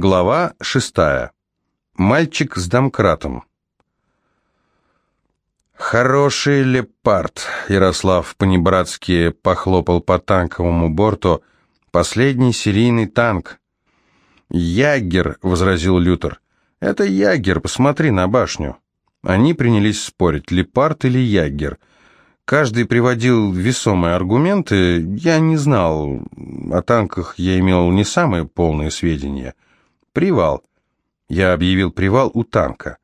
Глава шестая. Мальчик с домкратом. «Хороший лепард», — Ярослав по-небратски похлопал по танковому борту. «Последний серийный танк». «Ягер», — возразил Лютер. «Это ягер, посмотри на башню». Они принялись спорить, лепард или ягер. Каждый приводил весомые аргументы. Я не знал, о танках я имел не самые полные сведения. Привал. Я объявил привал у танка.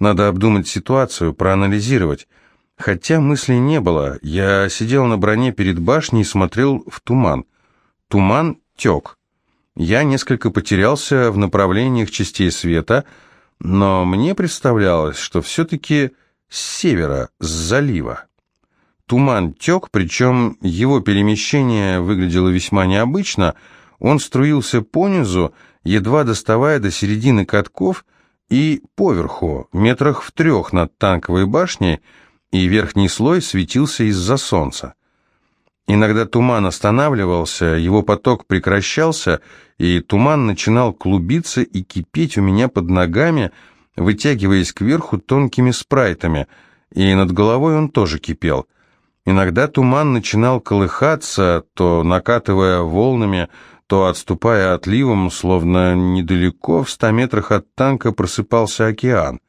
Надо обдумать ситуацию, проанализировать. Хотя мыслей не было. Я сидел на броне перед башней и смотрел в туман. Туман тек. Я несколько потерялся в направлениях частей света, но мне представлялось, что все-таки с севера, с залива. Туман тек, причем его перемещение выглядело весьма необычно. Он струился понизу, едва доставая до середины катков и поверху, метрах в трех над танковой башней, и верхний слой светился из-за солнца. Иногда туман останавливался, его поток прекращался, и туман начинал клубиться и кипеть у меня под ногами, вытягиваясь кверху тонкими спрайтами, и над головой он тоже кипел. Иногда туман начинал колыхаться, то накатывая волнами, то отступая отливом, словно недалеко, в ста метрах от танка просыпался океан.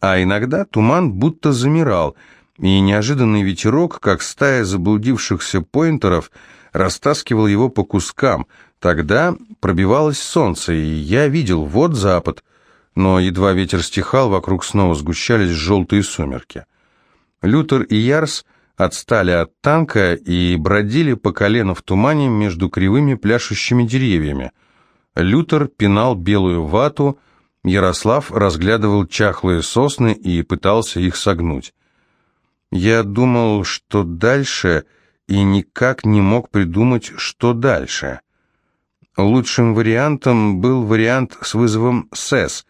А иногда туман будто замирал, и неожиданный ветерок, как стая заблудившихся поинтеров, растаскивал его по кускам. Тогда пробивалось солнце, и я видел вот запад, но едва ветер стихал, вокруг снова сгущались желтые сумерки. Лютер и Ярс отстали от танка и бродили по колено в тумане между кривыми пляшущими деревьями. Лютер пинал белую вату, Ярослав разглядывал чахлые сосны и пытался их согнуть. Я думал, что дальше, и никак не мог придумать, что дальше. Лучшим вариантом был вариант с вызовом СЭС.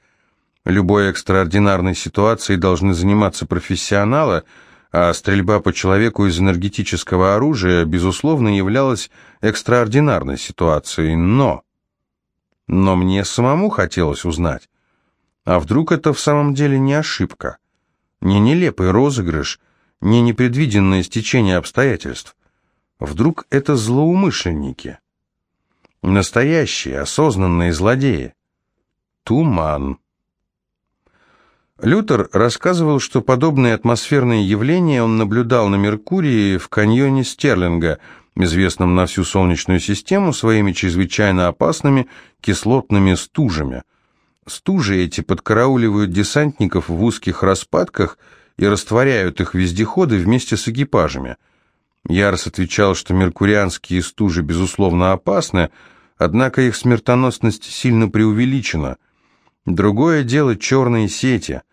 Любой экстраординарной ситуацией должны заниматься профессионалы – а стрельба по человеку из энергетического оружия, безусловно, являлась экстраординарной ситуацией, но... Но мне самому хотелось узнать, а вдруг это в самом деле не ошибка, не нелепый розыгрыш, не непредвиденное стечение обстоятельств? Вдруг это злоумышленники? Настоящие, осознанные злодеи? Туман. Лютер рассказывал, что подобные атмосферные явления он наблюдал на Меркурии в каньоне Стерлинга, известном на всю Солнечную систему своими чрезвычайно опасными кислотными стужами. Стужи эти подкарауливают десантников в узких распадках и растворяют их вездеходы вместе с экипажами. Ярс отвечал, что меркурианские стужи безусловно опасны, однако их смертоносность сильно преувеличена. Другое дело черные сети –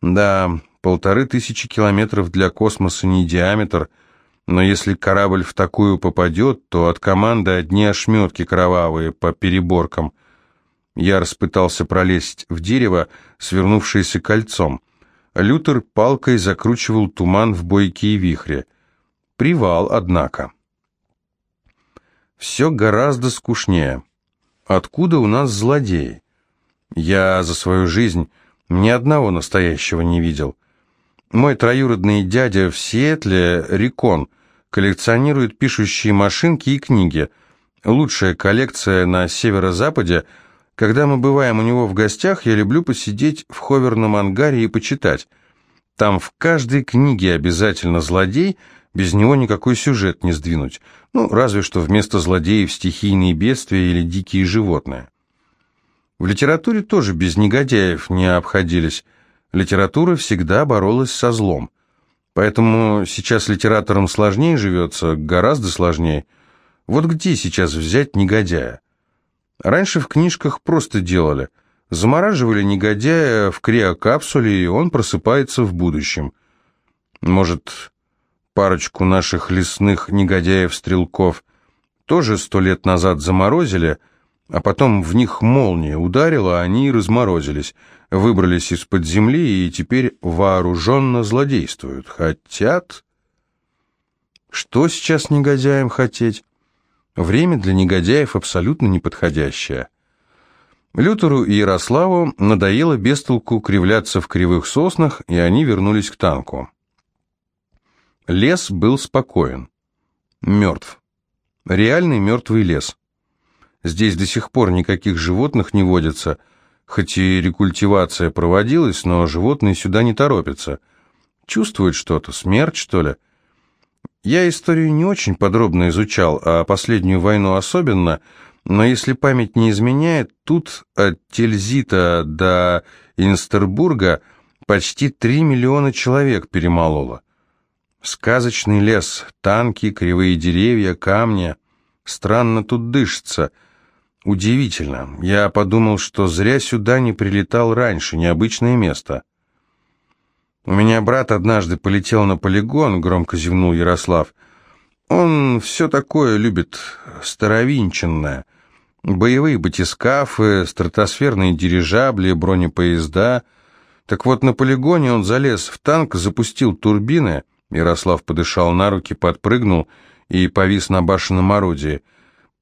да, полторы тысячи километров для космоса не диаметр, но если корабль в такую попадет, то от команды одни ошметки кровавые по переборкам. Я распытался пролезть в дерево, свернувшееся кольцом. Лютер палкой закручивал туман в бойкие вихри. Привал, однако. Все гораздо скучнее. Откуда у нас злодеи? Я за свою жизнь ни одного настоящего не видел. Мой троюродный дядя в Сиэтле, Рикон, коллекционирует пишущие машинки и книги. Лучшая коллекция на северо-западе. Когда мы бываем у него в гостях, я люблю посидеть в ховерном ангаре и почитать. Там в каждой книге обязательно злодей, без него никакой сюжет не сдвинуть. Ну, разве что вместо злодеев стихийные бедствия или дикие животные. В литературе тоже без негодяев не обходились. Литература всегда боролась со злом. Поэтому сейчас литераторам сложнее живется, гораздо сложнее. Вот где сейчас взять негодяя? Раньше в книжках просто делали. Замораживали негодяя в криокапсуле, и он просыпается в будущем. Может, парочку наших лесных негодяев-стрелков тоже сто лет назад заморозили, а потом в них молния ударила, они разморозились, выбрались из-под земли и теперь вооруженно злодействуют. Хотят... Что сейчас негодяям хотеть? Время для негодяев абсолютно неподходящее. Лютеру и Ярославу надоело бестолку кривляться в кривых соснах, и они вернулись к танку. Лес был спокоен. Мертв. Реальный мертвый лес. Здесь до сих пор никаких животных не водится, хоть и рекультивация проводилась, но животные сюда не торопятся. Чувствуют что-то, смерть, что ли? Я историю не очень подробно изучал, а последнюю войну особенно – но если память не изменяет, тут от Тельзита до Инстербурга почти три миллиона человек перемололо. Сказочный лес, танки, кривые деревья, камни. Странно тут дышится. Удивительно. Я подумал, что зря сюда не прилетал раньше, необычное место. У меня брат однажды полетел на полигон, громко зевнул Ярослав. Он все такое любит старовинченное. Боевые батискафы, стратосферные дирижабли, бронепоезда. Так вот, на полигоне он залез в танк, запустил турбины. Ярослав подышал на руки, подпрыгнул и повис на башенном орудии.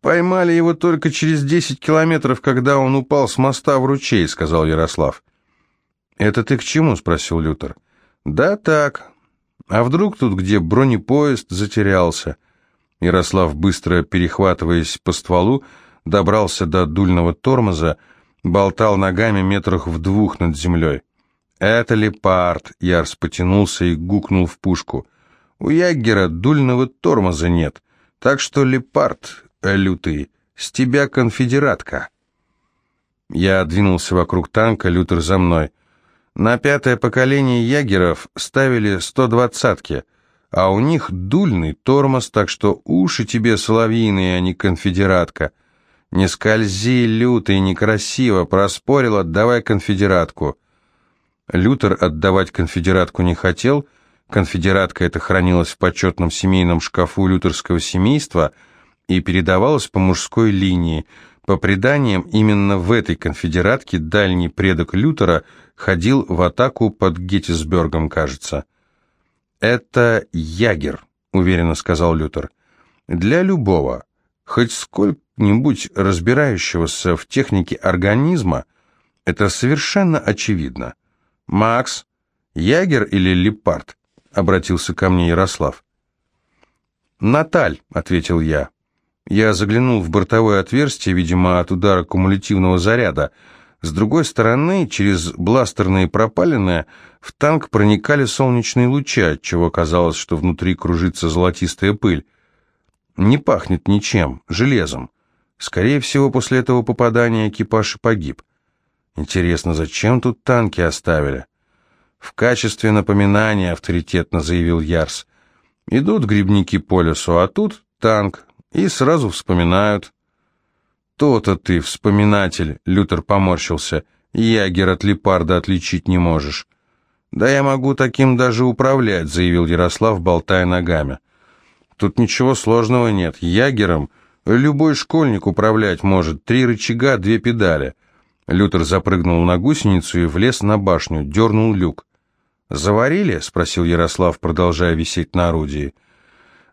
«Поймали его только через десять километров, когда он упал с моста в ручей», — сказал Ярослав. «Это ты к чему?» — спросил Лютер. «Да так. А вдруг тут где бронепоезд затерялся?» Ярослав, быстро перехватываясь по стволу, добрался до дульного тормоза, болтал ногами метрах в двух над землей. «Это лепард!» — Ярс потянулся и гукнул в пушку. «У Яггера дульного тормоза нет, так что лепард, лютый, с тебя конфедератка!» Я двинулся вокруг танка, Лютер за мной. На пятое поколение ягеров ставили 120-ки, а у них дульный тормоз, так что уши тебе соловьиные, а не конфедератка — «Не скользи, лютый, некрасиво, проспорил, отдавай конфедератку». Лютер отдавать конфедератку не хотел, конфедератка эта хранилась в почетном семейном шкафу лютерского семейства и передавалась по мужской линии. По преданиям, именно в этой конфедератке дальний предок Лютера ходил в атаку под Геттисбергом, кажется. «Это ягер», — уверенно сказал Лютер. «Для любого, хоть сколько-нибудь разбирающегося в технике организма, это совершенно очевидно. «Макс, Ягер или Лепард?» — обратился ко мне Ярослав. «Наталь», — ответил я. Я заглянул в бортовое отверстие, видимо, от удара кумулятивного заряда. С другой стороны, через бластерные пропалины, в танк проникали солнечные лучи, отчего казалось, что внутри кружится золотистая пыль. Не пахнет ничем, железом. Скорее всего, после этого попадания экипаж погиб. Интересно, зачем тут танки оставили? В качестве напоминания, авторитетно заявил Ярс. Идут грибники по лесу, а тут танк, и сразу вспоминают. То-то ты, вспоминатель, Лютер поморщился. Ягер от лепарда отличить не можешь. Да я могу таким даже управлять, заявил Ярослав, болтая ногами. Тут ничего сложного нет. Ягером любой школьник управлять может. Три рычага, две педали. Лютер запрыгнул на гусеницу и влез на башню, дернул люк. «Заварили?» — спросил Ярослав, продолжая висеть на орудии.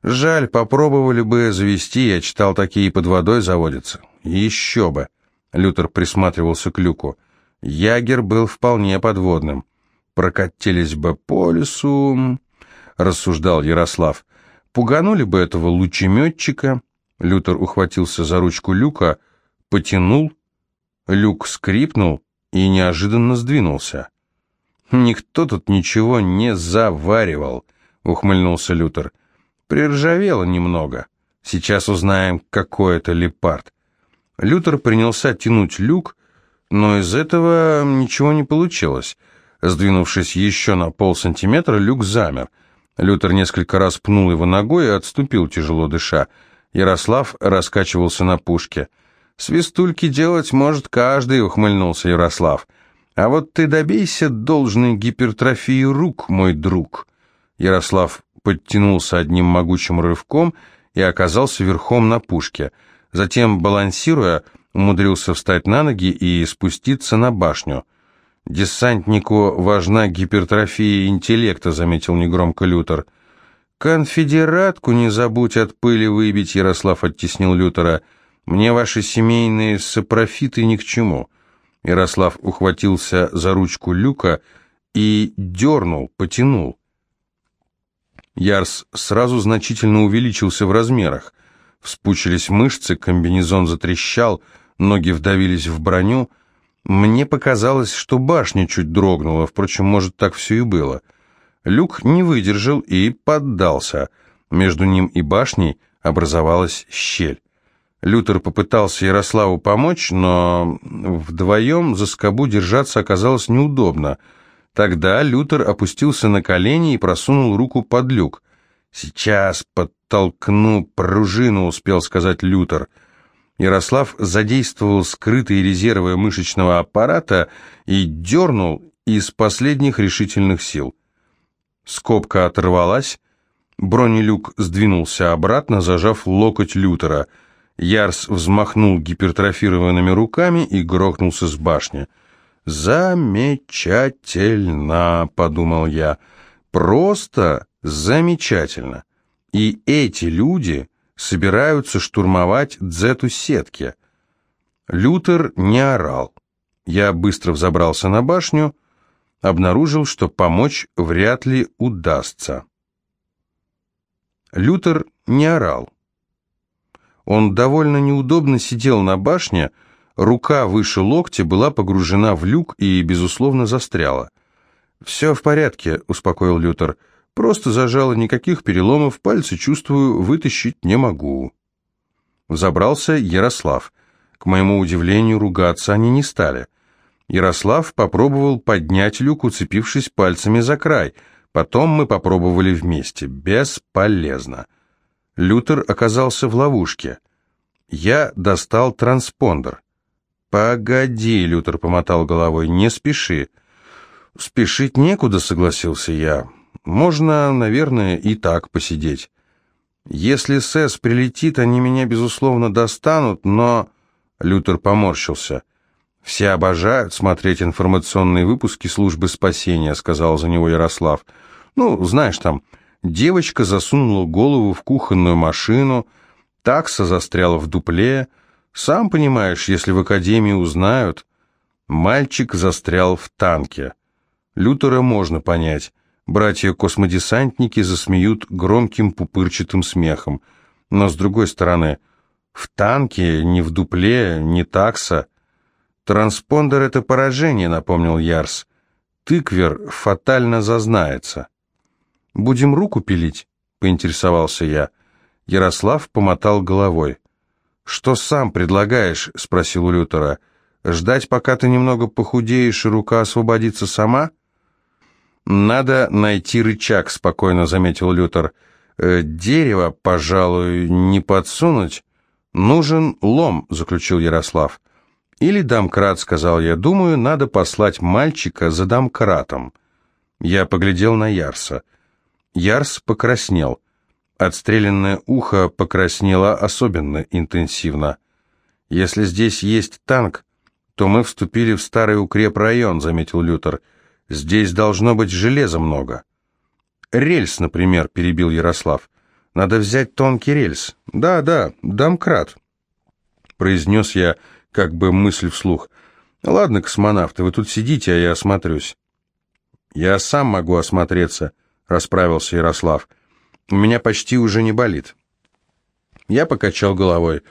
«Жаль, попробовали бы завести, я читал, такие под водой заводятся». «Еще бы!» — Лютер присматривался к люку. Ягер был вполне подводным. «Прокатились бы по лесу...» — рассуждал Ярослав. Пуганули бы этого лучеметчика. Лютер ухватился за ручку люка, потянул. Люк скрипнул и неожиданно сдвинулся. «Никто тут ничего не заваривал», — ухмыльнулся Лютер. «Приржавело немного. Сейчас узнаем, какой это лепард». Лютер принялся тянуть люк, но из этого ничего не получилось. Сдвинувшись еще на полсантиметра, люк замер — Лютер несколько раз пнул его ногой и отступил, тяжело дыша. Ярослав раскачивался на пушке. «Свистульки делать может каждый», — ухмыльнулся Ярослав. «А вот ты добейся должной гипертрофии рук, мой друг». Ярослав подтянулся одним могучим рывком и оказался верхом на пушке. Затем, балансируя, умудрился встать на ноги и спуститься на башню. «Десантнику важна гипертрофия интеллекта», — заметил негромко Лютер. «Конфедератку не забудь от пыли выбить», — Ярослав оттеснил Лютера. «Мне ваши семейные сапрофиты ни к чему. Ярослав ухватился за ручку люка и дернул, потянул. Ярс сразу значительно увеличился в размерах. Вспучились мышцы, комбинезон затрещал, ноги вдавились в броню. Мне показалось, что башня чуть дрогнула, впрочем, может, так все и было. Люк не выдержал и поддался. Между ним и башней образовалась щель. Лютер попытался Ярославу помочь, но вдвоем за скобу держаться оказалось неудобно. Тогда Лютер опустился на колени и просунул руку под люк. «Сейчас подтолкну пружину», — успел сказать Лютер. Ярослав задействовал скрытые резервы мышечного аппарата и дернул из последних решительных сил. Скобка оторвалась, бронелюк сдвинулся обратно, зажав локоть Лютера — Ярс взмахнул гипертрофированными руками и грохнулся с башни. «Замечательно!» — подумал я. «Просто замечательно!» И эти люди собираются штурмовать дзету сетки. Лютер не орал. Я быстро взобрался на башню, обнаружил, что помочь вряд ли удастся. Лютер не орал. Он довольно неудобно сидел на башне, рука выше локтя была погружена в люк и, безусловно, застряла. «Все в порядке», — успокоил Лютер. «Просто зажало, никаких переломов, пальцы чувствую, вытащить не могу». Забрался Ярослав. К моему удивлению, ругаться они не стали. Ярослав попробовал поднять люк, уцепившись пальцами за край. Потом мы попробовали вместе. Бесполезно. Лютер оказался в ловушке. Я достал транспондер. «Погоди», — Лютер помотал головой, — «не спеши». «Спешить некуда», — согласился я. «Можно, наверное, и так посидеть. Если СЭС прилетит, они меня, безусловно, достанут, но...» Лютер поморщился. «Все обожают смотреть информационные выпуски службы спасения», — сказал за него Ярослав. «Ну, знаешь там, Девочка засунула голову в кухонную машину, такса застряла в дупле. Сам понимаешь, если в академии узнают... Мальчик застрял в танке. Лютера можно понять. Братья-космодесантники засмеют громким пупырчатым смехом. Но, с другой стороны, в танке, не в дупле, не такса. Транспондер — это поражение, напомнил Ярс. Тыквер фатально зазнается. «Будем руку пилить?» — поинтересовался я. Ярослав помотал головой. «Что сам предлагаешь?» — спросил у Лютера. «Ждать, пока ты немного похудеешь, и рука освободится сама?» «Надо найти рычаг», — спокойно заметил Лютер. «Э, «Дерево, пожалуй, не подсунуть. Нужен лом», — заключил Ярослав. «Или домкрат», — сказал я. «Думаю, надо послать мальчика за домкратом». Я поглядел на Ярса. Ярс покраснел. Отстрелянное ухо покраснело особенно интенсивно. «Если здесь есть танк, то мы вступили в старый укрепрайон», — заметил Лютер. «Здесь должно быть железа много». «Рельс, например», — перебил Ярослав. «Надо взять тонкий рельс». «Да, да, домкрат», — произнес я, как бы мысль вслух. «Ладно, космонавты, вы тут сидите, а я осмотрюсь». «Я сам могу осмотреться», —— расправился Ярослав. «У меня почти уже не болит». Я покачал головой.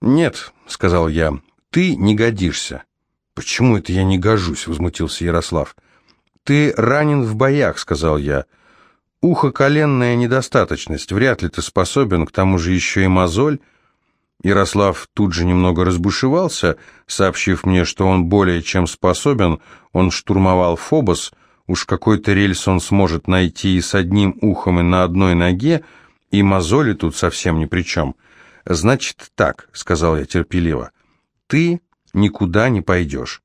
«Нет», — сказал я, — «ты не годишься». «Почему это я не гожусь?» — возмутился Ярослав. «Ты ранен в боях», — сказал я. «Ухо коленная недостаточность, вряд ли ты способен, к тому же еще и мозоль». Ярослав тут же немного разбушевался, сообщив мне, что он более чем способен, он штурмовал Фобос — Уж какой-то рельс он сможет найти и с одним ухом, и на одной ноге, и мозоли тут совсем ни при чем. «Значит так», — сказал я терпеливо, — «ты никуда не пойдешь».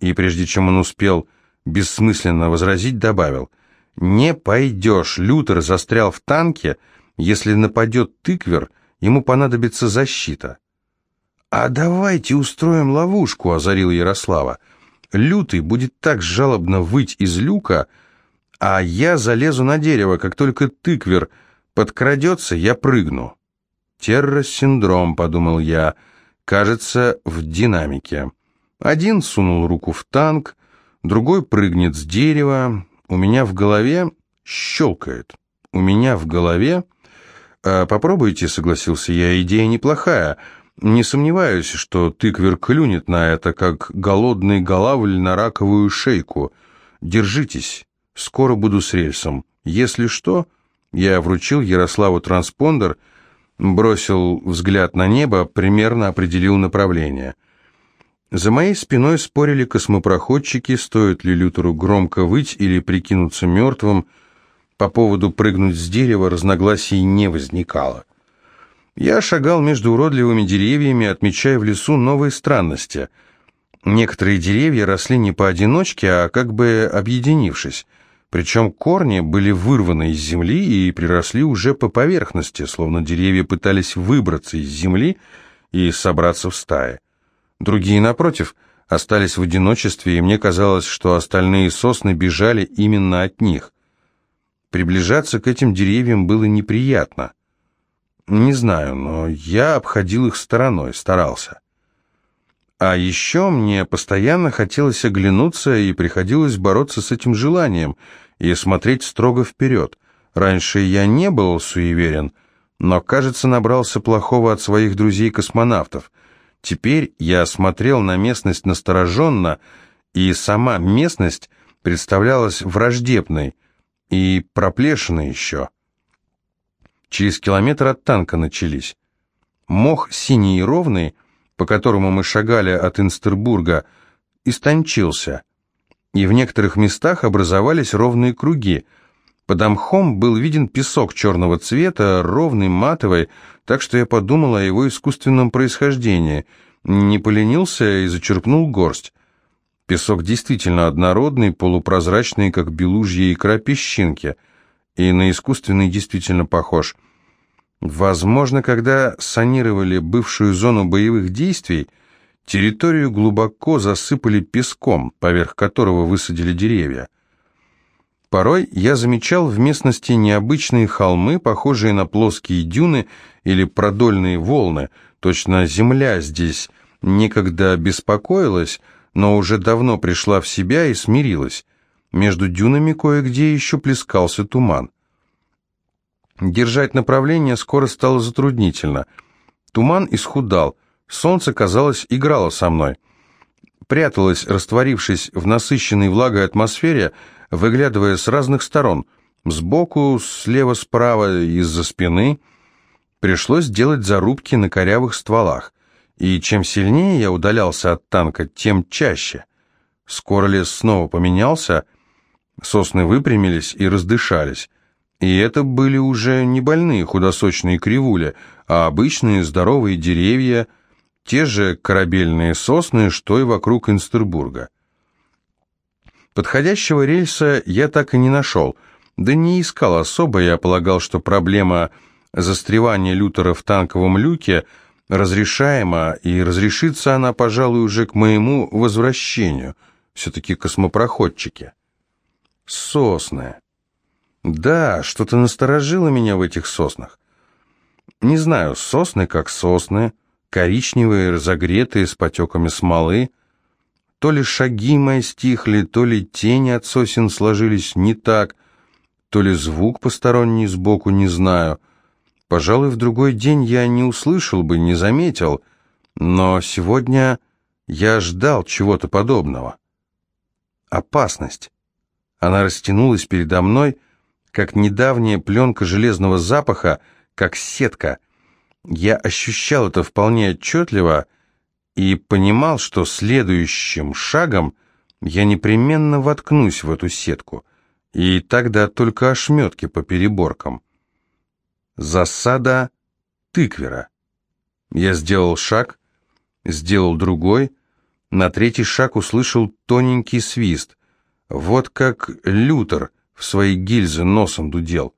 И прежде чем он успел бессмысленно возразить, добавил, «Не пойдешь, Лютер застрял в танке, если нападет тыквер, ему понадобится защита». «А давайте устроим ловушку», — озарил Ярослава. Лютый будет так жалобно выть из люка, а я залезу на дерево, как только тыквер подкрадется, я прыгну. Терросиндром, подумал я, кажется, в динамике. Один сунул руку в танк, другой прыгнет с дерева. У меня в голове щелкает. У меня в голове... А, «Попробуйте», — согласился я, — «идея неплохая. Не сомневаюсь, что тыквер клюнет на это, как голодный голавль на раковую шейку. Держитесь, скоро буду с рельсом. Если что...» Я вручил Ярославу транспондер, бросил взгляд на небо, примерно определил направление. За моей спиной спорили космопроходчики, стоит ли Лютеру громко выть или прикинуться мертвым. По поводу прыгнуть с дерева разногласий не возникало. Я шагал между уродливыми деревьями, отмечая в лесу новые странности. Некоторые деревья росли не поодиночке, а как бы объединившись. Причем корни были вырваны из земли и приросли уже по поверхности, словно деревья пытались выбраться из земли и собраться в стаи. Другие, напротив, остались в одиночестве, и мне казалось, что остальные сосны бежали именно от них. Приближаться к этим деревьям было неприятно. Не знаю, но я обходил их стороной, старался. А еще мне постоянно хотелось оглянуться, и приходилось бороться с этим желанием и смотреть строго вперед. Раньше я не был суеверен, но, кажется, набрался плохого от своих друзей-космонавтов. Теперь я смотрел на местность настороженно, и сама местность представлялась враждебной и проплешиной еще. Через километр от танка начались. Мох синий и ровный — по которому мы шагали от Инстербурга, истончился, и в некоторых местах образовались ровные круги. Под мхом был виден песок черного цвета, ровный, матовый, так что я подумал о его искусственном происхождении. Не поленился и зачерпнул горсть. Песок действительно однородный, полупрозрачный, как белужья икра песчинки, и на искусственный действительно похож – Возможно, когда санировали бывшую зону боевых действий, территорию глубоко засыпали песком, поверх которого высадили деревья. Порой я замечал в местности необычные холмы, похожие на плоские дюны или продольные волны. Точно земля здесь некогда беспокоилась, но уже давно пришла в себя и смирилась. Между дюнами кое-где еще плескался туман. Держать направление скоро стало затруднительно. Туман исхудал, солнце, казалось, играло со мной. Пряталось, растворившись в насыщенной влагой атмосфере, выглядывая с разных сторон, сбоку, слева, справа, из-за спины. Пришлось делать зарубки на корявых стволах, и чем сильнее я удалялся от танка, тем чаще. Скоро лес снова поменялся, сосны выпрямились и раздышались. И это были уже не больные худосочные кривули, а обычные здоровые деревья, те же корабельные сосны, что и вокруг Инстербурга. Подходящего рельса я так и не нашел, да не искал особо, я полагал, что проблема застревания Лютера в танковом люке разрешаема, и разрешится она, пожалуй, уже к моему возвращению, все-таки космопроходчики. Сосны. Да, что-то насторожило меня в этих соснах. Не знаю, сосны как сосны, коричневые, разогретые, с потеками смолы. То ли шаги мои стихли, то ли тени от сосен сложились не так, то ли звук посторонний сбоку, не знаю. Пожалуй, в другой день я не услышал бы, не заметил, но сегодня я ждал чего-то подобного. Опасность. Она растянулась передо мной, как недавняя пленка железного запаха, как сетка. Я ощущал это вполне отчетливо и понимал, что следующим шагом я непременно воткнусь в эту сетку, и тогда только ошметки по переборкам. Засада тыквера. Я сделал шаг, сделал другой, на третий шаг услышал тоненький свист. Вот как Лютер в свои гильзы носом дудел.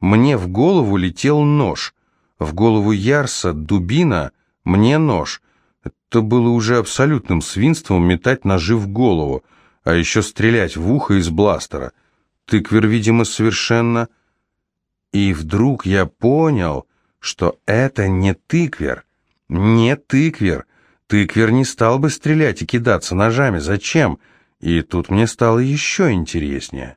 Мне в голову летел нож, в голову Ярса дубина, мне нож. Это было уже абсолютным свинством метать ножи в голову, а еще стрелять в ухо из бластера. Тыквер, видимо, совершенно... И вдруг я понял, что это не тыквер, не тыквер. Тыквер не стал бы стрелять и кидаться ножами. Зачем? И тут мне стало еще интереснее.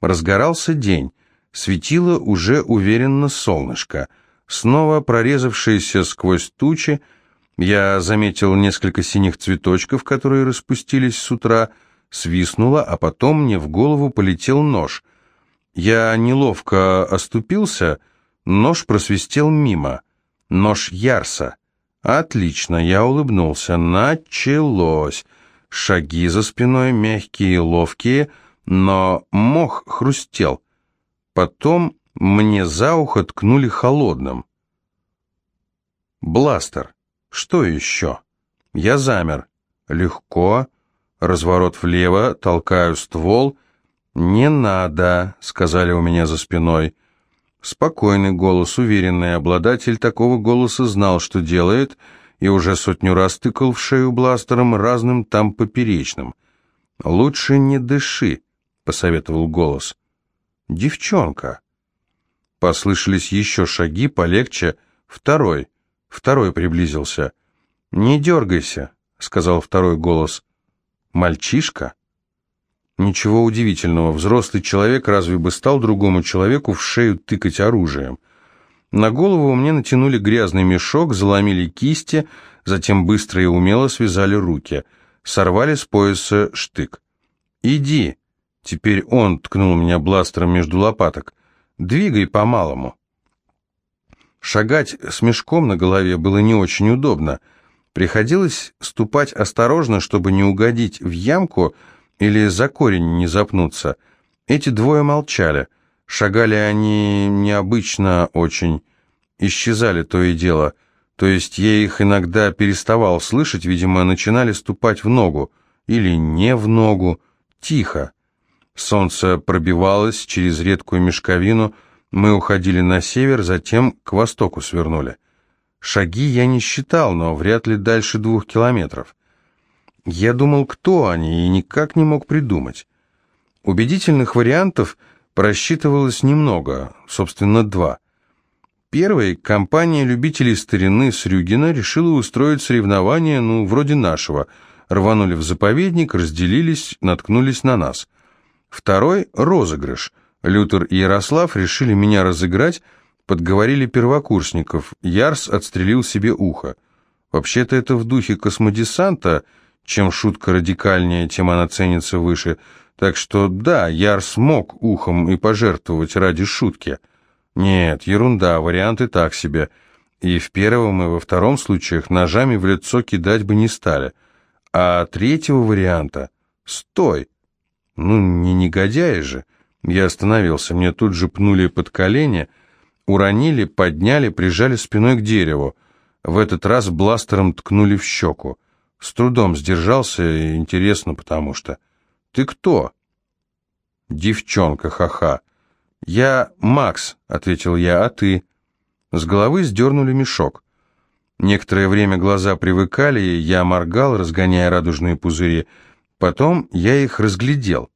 Разгорался день. Светило уже уверенно солнышко. Снова прорезавшееся сквозь тучи, я заметил несколько синих цветочков, которые распустились с утра, свистнуло, а потом мне в голову полетел нож. Я неловко оступился, нож просвистел мимо. Нож Ярса. Отлично, я улыбнулся. Началось. Шаги за спиной мягкие и ловкие, но мох хрустел. Потом мне за ухо ткнули холодным. Бластер. Что еще? Я замер. Легко. Разворот влево, толкаю ствол. «Не надо», — сказали у меня за спиной. Спокойный голос, уверенный обладатель такого голоса знал, что делает, и уже сотню раз тыкал в шею бластером разным там поперечным. «Лучше не дыши», — посоветовал голос. «Девчонка». Послышались еще шаги, полегче. Второй. Второй приблизился. «Не дергайся», — сказал второй голос. «Мальчишка?» Ничего удивительного, взрослый человек разве бы стал другому человеку в шею тыкать оружием? На голову мне натянули грязный мешок, заломили кисти, затем быстро и умело связали руки, сорвали с пояса штык. «Иди!» Теперь он ткнул меня бластером между лопаток. «Двигай по-малому». Шагать с мешком на голове было не очень удобно. Приходилось ступать осторожно, чтобы не угодить в ямку, или за корень не запнуться. Эти двое молчали. Шагали они необычно очень. Исчезали то и дело. То есть я их иногда переставал слышать, видимо, начинали ступать в ногу. Или не в ногу. Тихо. Солнце пробивалось через редкую мешковину. Мы уходили на север, затем к востоку свернули. Шаги я не считал, но вряд ли дальше двух километров. Я думал, кто они, и никак не мог придумать. Убедительных вариантов просчитывалось немного, собственно, два. Первый, компания любителей старины с Рюгина решила устроить соревнование, ну, вроде нашего. Рванули в заповедник, разделились, наткнулись на нас. Второй – розыгрыш. Лютер и Ярослав решили меня разыграть, подговорили первокурсников. Ярс отстрелил себе ухо. Вообще-то это в духе космодесанта – чем шутка радикальнее, тем она ценится выше. Так что да, Яр смог ухом и пожертвовать ради шутки. Нет, ерунда, варианты так себе. И в первом и во втором случаях ножами в лицо кидать бы не стали. А третьего варианта... Стой! Ну, не негодяй же. Я остановился, мне тут же пнули под колени, уронили, подняли, прижали спиной к дереву. В этот раз бластером ткнули в щеку. С трудом сдержался, интересно, потому что... «Ты кто?» «Девчонка, ха-ха». «Я Макс», — ответил я, — «а ты?» С головы сдернули мешок. Некоторое время глаза привыкали, я моргал, разгоняя радужные пузыри. Потом я их разглядел.